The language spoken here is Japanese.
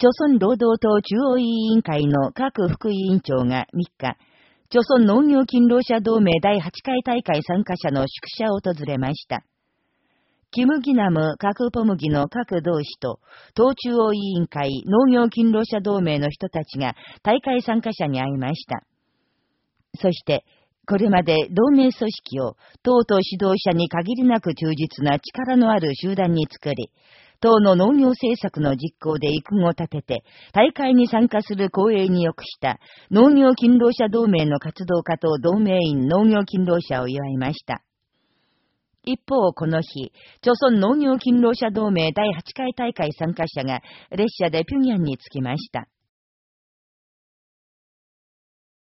朝鮮労働党中央委員会の各副委員長が3日、朝鮮農業勤労者同盟第8回大会参加者の宿舎を訪れました。キム・ギナム各ポムギの各同志と、党中央委員会農業勤労者同盟の人たちが大会参加者に会いました。そして、これまで同盟組織を党と指導者に限りなく忠実な力のある集団に作り、党の農業政策の実行で育後を立てて、大会に参加する公営に良くした農業勤労者同盟の活動家と同盟員農業勤労者を祝いました。一方、この日、朝鮮農業勤労者同盟第8回大会参加者が列車で平壌に着きました。